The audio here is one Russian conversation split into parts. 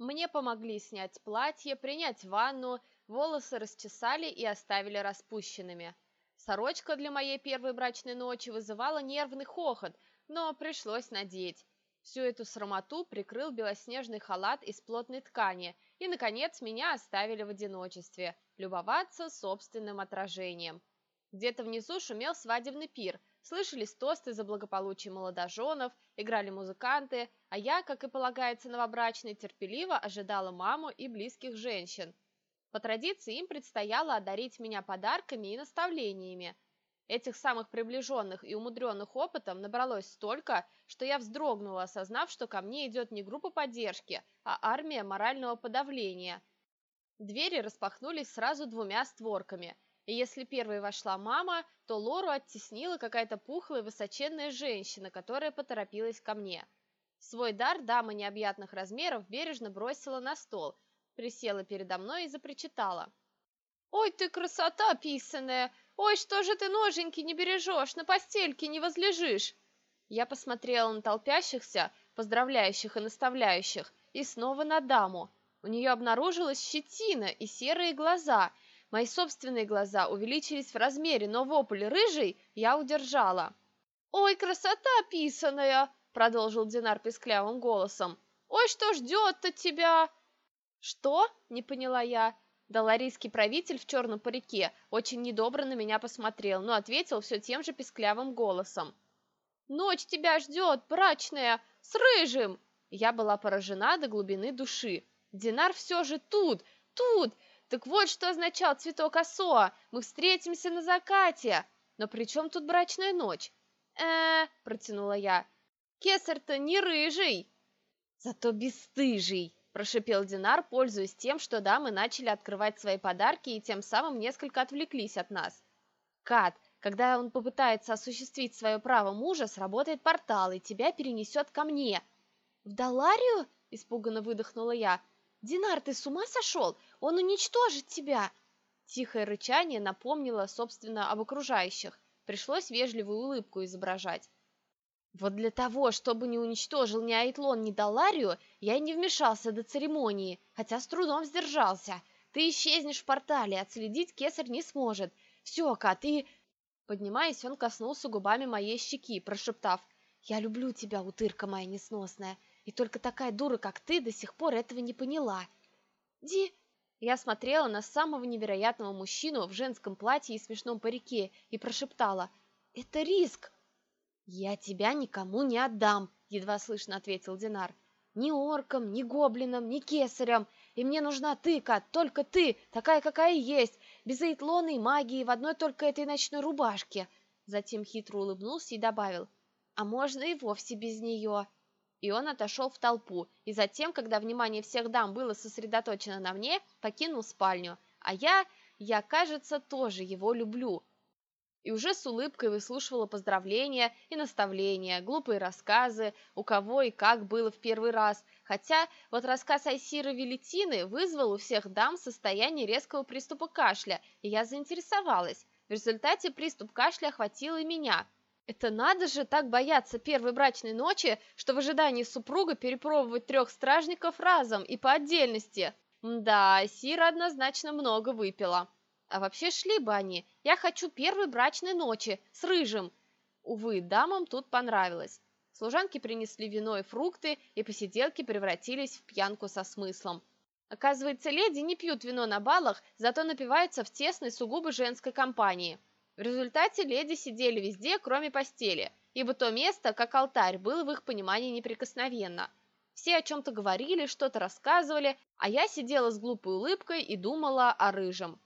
Мне помогли снять платье, принять ванну, волосы расчесали и оставили распущенными. Сорочка для моей первой брачной ночи вызывала нервный хохот, но пришлось надеть. Всю эту срамоту прикрыл белоснежный халат из плотной ткани, и, наконец, меня оставили в одиночестве, любоваться собственным отражением. Где-то внизу шумел свадебный пир, слышались тосты за благополучие молодоженов, играли музыканты, а я, как и полагается новобрачной, терпеливо ожидала маму и близких женщин. По традиции им предстояло одарить меня подарками и наставлениями – Этих самых приближенных и умудренных опытом набралось столько, что я вздрогнула, осознав, что ко мне идет не группа поддержки, а армия морального подавления. Двери распахнулись сразу двумя створками, и если первой вошла мама, то Лору оттеснила какая-то пухлая высоченная женщина, которая поторопилась ко мне. Свой дар дама необъятных размеров бережно бросила на стол, присела передо мной и запричитала. «Ой, ты красота писаная! «Ой, что же ты ноженьки не бережешь, на постельке не возлежишь?» Я посмотрела на толпящихся, поздравляющих и наставляющих, и снова на даму. У нее обнаружилась щетина и серые глаза. Мои собственные глаза увеличились в размере, но вопль рыжий я удержала. «Ой, красота писаная!» — продолжил Динар писклявым голосом. «Ой, что ждет-то тебя?» «Что?» — не поняла я. Доларийский правитель в черном парике очень недобро на меня посмотрел, но ответил все тем же писклявым голосом. «Ночь тебя ждет, брачная, с рыжим!» Я была поражена до глубины души. Динар все же тут, тут! Так вот, что означал цветок осо. Мы встретимся на закате. Но при чем тут брачная ночь? э протянула я. Кесарь-то не рыжий. Зато бесстыжий прошипел Динар, пользуясь тем, что дамы начали открывать свои подарки и тем самым несколько отвлеклись от нас. Кат, когда он попытается осуществить свое право мужа, сработает портал, и тебя перенесет ко мне. В Даларию? испуганно выдохнула я. Динар, ты с ума сошел? Он уничтожит тебя. Тихое рычание напомнило, собственно, об окружающих. Пришлось вежливую улыбку изображать. Вот для того, чтобы не уничтожил ни Айтлон, ни Даларию, я и не вмешался до церемонии, хотя с трудом сдержался. Ты исчезнешь в портале, отследить кесарь не сможет. Все, Ка, ты...» Поднимаясь, он коснулся губами моей щеки, прошептав, «Я люблю тебя, утырка моя несносная, и только такая дура, как ты, до сих пор этого не поняла». «Ди...» Я смотрела на самого невероятного мужчину в женском платье и смешном парике и прошептала, «Это риск!» «Я тебя никому не отдам», — едва слышно ответил Динар. «Ни оркам, ни гоблинам, ни кесарям. И мне нужна ты, Кат, только ты, такая, какая есть, без эйтлона и магии, в одной только этой ночной рубашке». Затем хитро улыбнулся и добавил, «А можно и вовсе без нее». И он отошел в толпу, и затем, когда внимание всех дам было сосредоточено на мне, покинул спальню. А я, я, кажется, тоже его люблю, и уже с улыбкой выслушивала поздравления и наставления, глупые рассказы, у кого и как было в первый раз, хотя вот рассказ Айсиры Велетины вызвал у всех дам состояние резкого приступа кашля, и я заинтересовалась. В результате приступ кашля охватил и меня. Это надо же так бояться первой брачной ночи, что в ожидании супруга перепробовать трех стражников разом и по отдельности. Да, Айсира однозначно много выпила. А вообще шли бы они. Я хочу первой брачной ночи с рыжим. Увы, дамам тут понравилось. Служанки принесли вино и фрукты, и посиделки превратились в пьянку со смыслом. Оказывается, леди не пьют вино на балах, зато напиваются в тесной сугубо женской компании. В результате леди сидели везде, кроме постели, ибо то место, как алтарь, было в их понимании неприкосновенно. Все о чем-то говорили, что-то рассказывали, а я сидела с глупой улыбкой и думала о рыжем.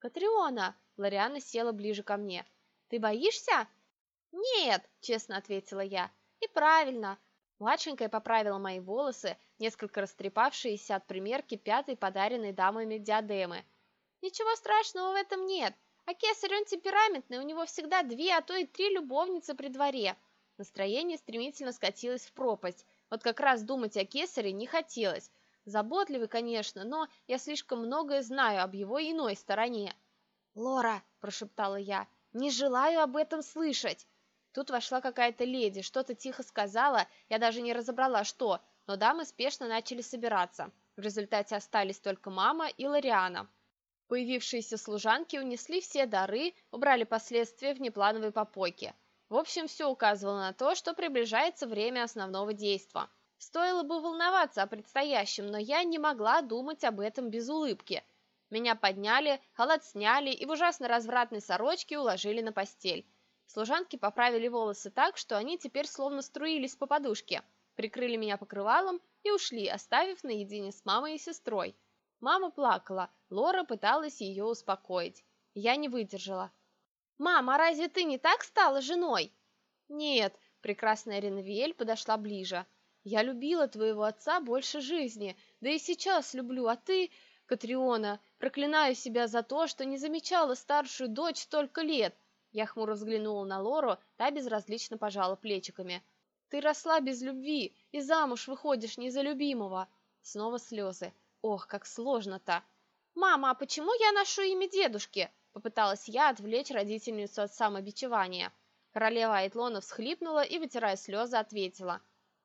«Катриона!» — Лориана села ближе ко мне. «Ты боишься?» «Нет!» — честно ответила я. «И правильно!» Младшенькая поправила мои волосы, несколько растрепавшиеся от примерки пятой подаренной дамами диадемы. «Ничего страшного в этом нет. А кесарь он темпераментный, у него всегда две, а то и три любовницы при дворе». Настроение стремительно скатилось в пропасть. Вот как раз думать о кесаре не хотелось. Заботливый, конечно, но я слишком многое знаю об его иной стороне. «Лора!» – прошептала я. «Не желаю об этом слышать!» Тут вошла какая-то леди, что-то тихо сказала, я даже не разобрала, что, но дамы спешно начали собираться. В результате остались только мама и Лариана. Появившиеся служанки унесли все дары, убрали последствия внеплановой попойки. В общем, все указывало на то, что приближается время основного действа. Стоило бы волноваться о предстоящем, но я не могла думать об этом без улыбки. Меня подняли, халат сняли и в ужасно развратной сорочке уложили на постель. Служанки поправили волосы так, что они теперь словно струились по подушке, прикрыли меня покрывалом и ушли, оставив наедине с мамой и сестрой. Мама плакала, Лора пыталась ее успокоить. Я не выдержала. «Мама, а разве ты не так стала женой?» «Нет», — прекрасная Ренвиэль подошла ближе. «Я любила твоего отца больше жизни, да и сейчас люблю, а ты, Катриона, проклинаю себя за то, что не замечала старшую дочь столько лет». Я хмуро взглянула на Лору, та безразлично пожала плечиками. «Ты росла без любви и замуж выходишь не за любимого». Снова слезы. Ох, как сложно-то. «Мама, а почему я ношу имя дедушки?» Попыталась я отвлечь родительницу от самобичевания. Королева Айтлона всхлипнула и, вытирая слезы, ответила.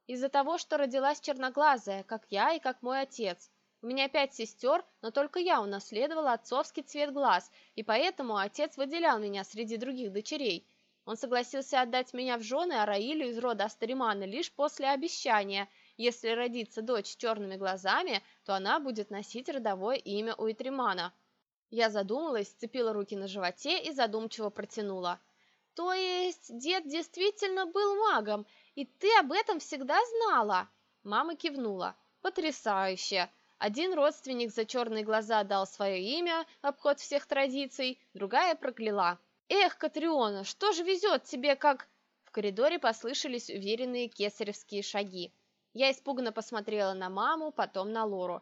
«Из-за того, что родилась черноглазая, как я и как мой отец. У меня пять сестер, но только я унаследовала отцовский цвет глаз, и поэтому отец выделял меня среди других дочерей. Он согласился отдать меня в жены Араилю из рода Астаримана лишь после обещания – если родится дочь с черными глазами, то она будет носить родовое имя у Итримана. Я задумалась, сцепила руки на животе и задумчиво протянула. То есть дед действительно был магом, и ты об этом всегда знала? Мама кивнула. Потрясающе! Один родственник за черные глаза дал свое имя, обход всех традиций, другая прокляла. «Эх, Катриона, что же везет тебе, как...» В коридоре послышались уверенные кесаревские шаги. Я испуганно посмотрела на маму, потом на Лору.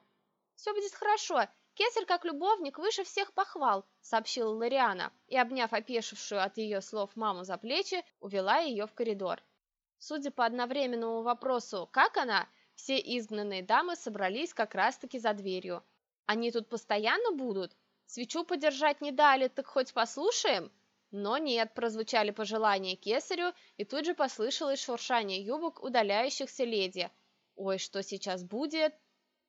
«Все будет хорошо. Кесарь, как любовник, выше всех похвал», — сообщила Лориана, и, обняв опешившую от ее слов маму за плечи, увела ее в коридор. Судя по одновременному вопросу «как она?», все изгнанные дамы собрались как раз-таки за дверью. «Они тут постоянно будут? Свечу подержать не дали, так хоть послушаем?» Но нет, прозвучали пожелания кесарю, и тут же послышалось шуршание юбок удаляющихся леди — Ой, что сейчас будет?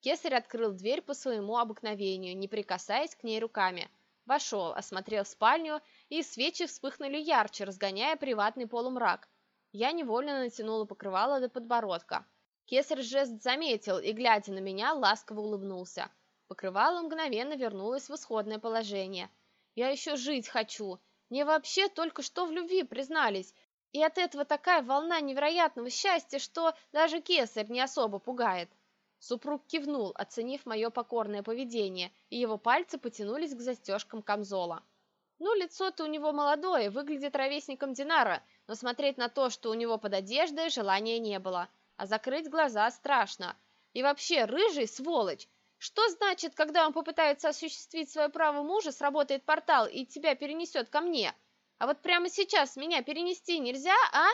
Кесарь открыл дверь по своему обыкновению, не прикасаясь к ней руками. Вошел, осмотрел спальню, и свечи вспыхнули ярче, разгоняя приватный полумрак. Я невольно натянула покрывало до подбородка. Кесарь жест заметил и, глядя на меня, ласково улыбнулся. Покрывало мгновенно вернулось в исходное положение. «Я еще жить хочу. Мне вообще только что в любви признались. И от этого такая волна невероятного счастья, что даже кесарь не особо пугает. Супруг кивнул, оценив мое покорное поведение, и его пальцы потянулись к застежкам камзола. Ну, лицо-то у него молодое, выглядит ровесником Динара, но смотреть на то, что у него под одеждой, желания не было. А закрыть глаза страшно. И вообще, рыжий сволочь! Что значит, когда он попытается осуществить свое право мужа, сработает портал и тебя перенесет ко мне? А вот прямо сейчас меня перенести нельзя, а?»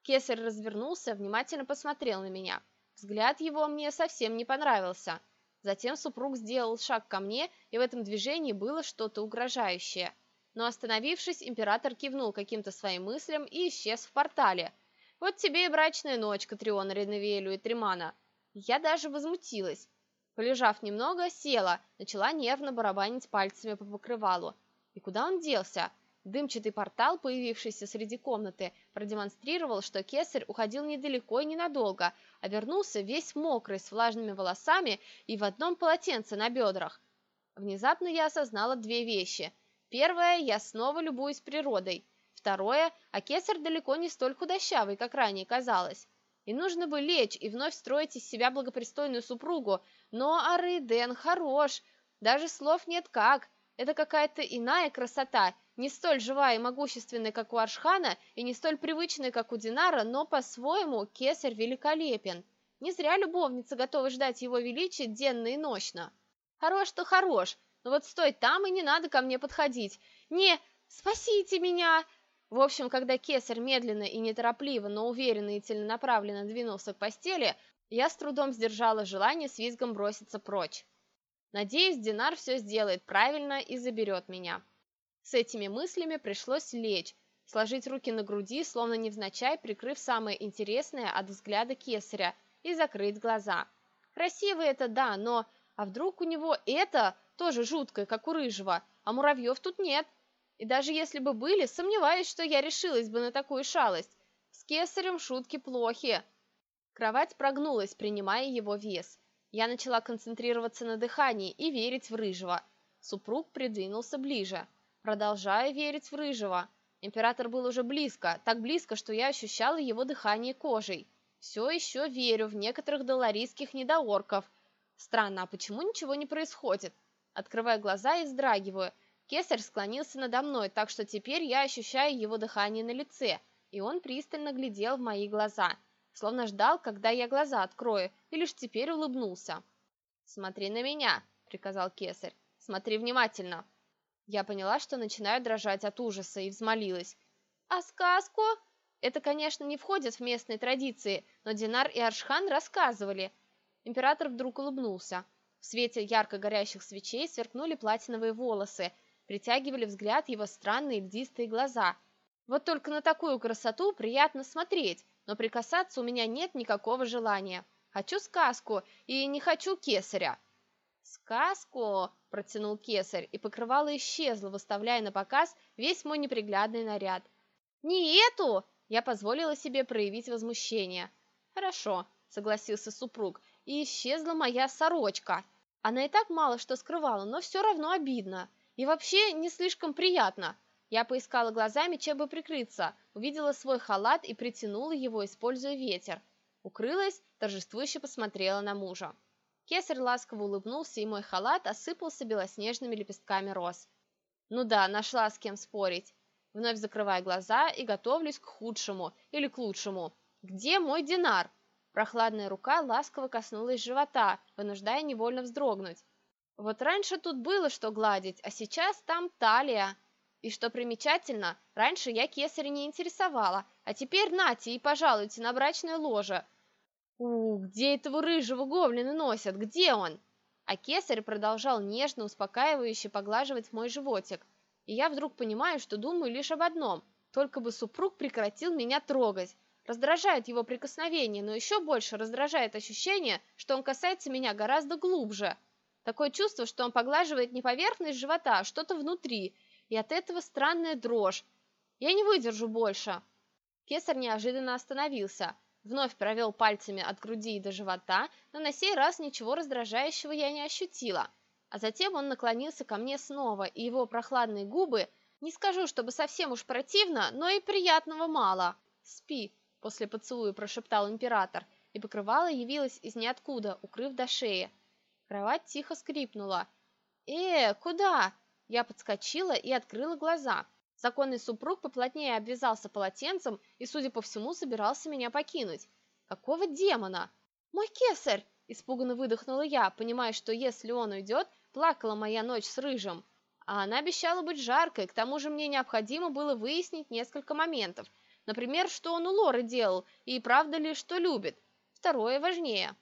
Кесарь развернулся, внимательно посмотрел на меня. Взгляд его мне совсем не понравился. Затем супруг сделал шаг ко мне, и в этом движении было что-то угрожающее. Но остановившись, император кивнул каким-то своим мыслям и исчез в портале. «Вот тебе и брачная ночь, Катриона Ренавиэлю и Тримана». Я даже возмутилась. Полежав немного, села, начала нервно барабанить пальцами по покрывалу. И куда он делся? Дымчатый портал, появившийся среди комнаты, продемонстрировал, что кесарь уходил недалеко и ненадолго, а вернулся весь мокрый, с влажными волосами и в одном полотенце на бедрах. Внезапно я осознала две вещи. Первое, я снова любуюсь природой. Второе, а кесарь далеко не столь худощавый, как ранее казалось. И нужно бы лечь и вновь строить из себя благопристойную супругу, но Арейден хорош, даже слов нет как. Это какая-то иная красота – не столь живая и могущественная, как у Аршхана, и не столь привычная, как у Динара, но по-своему кесарь великолепен. Не зря любовница готова ждать его величия денно и ночно. Хорош-то хорош, но вот стой там и не надо ко мне подходить. Не, спасите меня!» В общем, когда кесарь медленно и неторопливо, но уверенно и целенаправленно двинулся к постели, я с трудом сдержала желание с визгом броситься прочь. Надеюсь, Динар все сделает правильно и заберет меня. С этими мыслями пришлось лечь, сложить руки на груди, словно невзначай прикрыв самое интересное от взгляда кесаря, и закрыть глаза. Красивый это да, но... А вдруг у него это тоже жуткое, как у рыжего, а муравьев тут нет? И даже если бы были, сомневаюсь, что я решилась бы на такую шалость. С кесарем шутки плохи. Кровать прогнулась, принимая его вес. Я начала концентрироваться на дыхании и верить в рыжего. Супруг придвинулся ближе. Продолжаю верить в рыжего. Император был уже близко, так близко, что я ощущала его дыхание кожей. Все еще верю в некоторых доларийских недоорков. Странно, а почему ничего не происходит? Открываю глаза и вздрагиваю. Кесарь склонился надо мной, так что теперь я ощущаю его дыхание на лице, и он пристально глядел в мои глаза, словно ждал, когда я глаза открою, и лишь теперь улыбнулся. «Смотри на меня», — приказал Кесарь. «Смотри внимательно». Я поняла, что начинаю дрожать от ужаса и взмолилась. «А сказку?» Это, конечно, не входит в местные традиции, но Динар и Аршхан рассказывали. Император вдруг улыбнулся. В свете ярко горящих свечей сверкнули платиновые волосы, притягивали взгляд его странные льдистые глаза. Вот только на такую красоту приятно смотреть, но прикасаться у меня нет никакого желания. Хочу сказку и не хочу кесаря. «Сказку!» – протянул кесарь, и покрывало исчезло, выставляя на показ весь мой неприглядный наряд. «Не эту!» – я позволила себе проявить возмущение. «Хорошо», – согласился супруг, – и исчезла моя сорочка – она и так мало что скрывала, но все равно обидно. И вообще не слишком приятно. Я поискала глазами, чем бы прикрыться, увидела свой халат и притянула его, используя ветер. Укрылась, торжествующе посмотрела на мужа. Кесарь ласково улыбнулся, и мой халат осыпался белоснежными лепестками роз. Ну да, нашла с кем спорить. Вновь закрывая глаза и готовлюсь к худшему или к лучшему. Где мой динар? Прохладная рука ласково коснулась живота, вынуждая невольно вздрогнуть. Вот раньше тут было что гладить, а сейчас там талия. И что примечательно, раньше я кесаря не интересовала, а теперь нате и пожалуйте на брачное ложе. У, где этого рыжего гоблина носят? Где он? А кесарь продолжал нежно, успокаивающе поглаживать мой животик. И я вдруг понимаю, что думаю лишь об одном. Только бы супруг прекратил меня трогать. Раздражает его прикосновение, но еще больше раздражает ощущение, что он касается меня гораздо глубже. Такое чувство, что он поглаживает не поверхность живота, а что-то внутри, и от этого странная дрожь. Я не выдержу больше. Кесарь неожиданно остановился, вновь провел пальцами от груди и до живота, но на сей раз ничего раздражающего я не ощутила. А затем он наклонился ко мне снова, и его прохладные губы, не скажу, чтобы совсем уж противно, но и приятного мало. «Спи», после поцелуя прошептал император, и покрывало явилось из ниоткуда, укрыв до шеи. Кровать тихо скрипнула. «Э, куда?» Я подскочила и открыла глаза. Законный супруг поплотнее обвязался полотенцем и, судя по всему, собирался меня покинуть. Какого демона? Мой кесарь! Испуганно выдохнула я, понимая, что если он уйдет, плакала моя ночь с рыжим. А она обещала быть жаркой, к тому же мне необходимо было выяснить несколько моментов – Например, что он у Лоры делал, и правда ли, что любит. Второе важнее.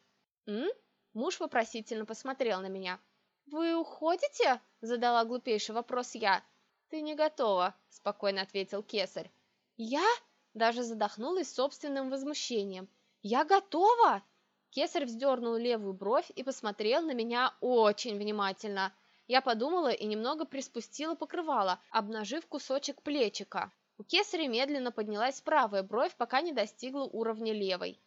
«М?» Муж вопросительно посмотрел на меня. «Вы уходите?» – задала глупейший вопрос я. «Ты не готова», – спокойно ответил кесарь. «Я?» – даже задохнулась собственным возмущением. «Я готова?» Кесарь вздернул левую бровь и посмотрел на меня очень внимательно. Я подумала и немного приспустила покрывало, обнажив кусочек плечика. У кесаря медленно поднялась правая бровь, пока не достигла уровня левой.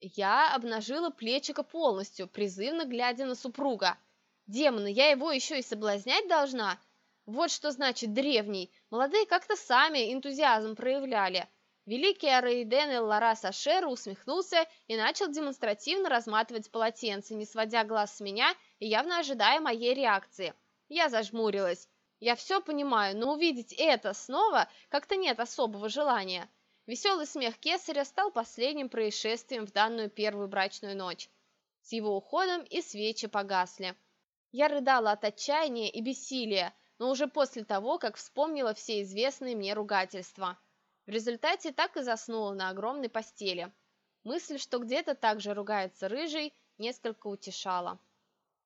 Я обнажила плечико полностью, призывно глядя на супруга. Демоны, я его еще и соблазнять должна? Вот что значит древний. Молодые как-то сами энтузиазм проявляли. Великий Араиден Эллара Сашер усмехнулся и начал демонстративно разматывать полотенце, не сводя глаз с меня и явно ожидая моей реакции. Я зажмурилась. Я все понимаю, но увидеть это снова как-то нет особого желания. Веселый смех Кесаря стал последним происшествием в данную первую брачную ночь. С его уходом и свечи погасли. Я рыдала от отчаяния и бессилия, но уже после того, как вспомнила все известные мне ругательства. В результате так и заснула на огромной постели. Мысль, что где-то так же ругается рыжий, несколько утешала.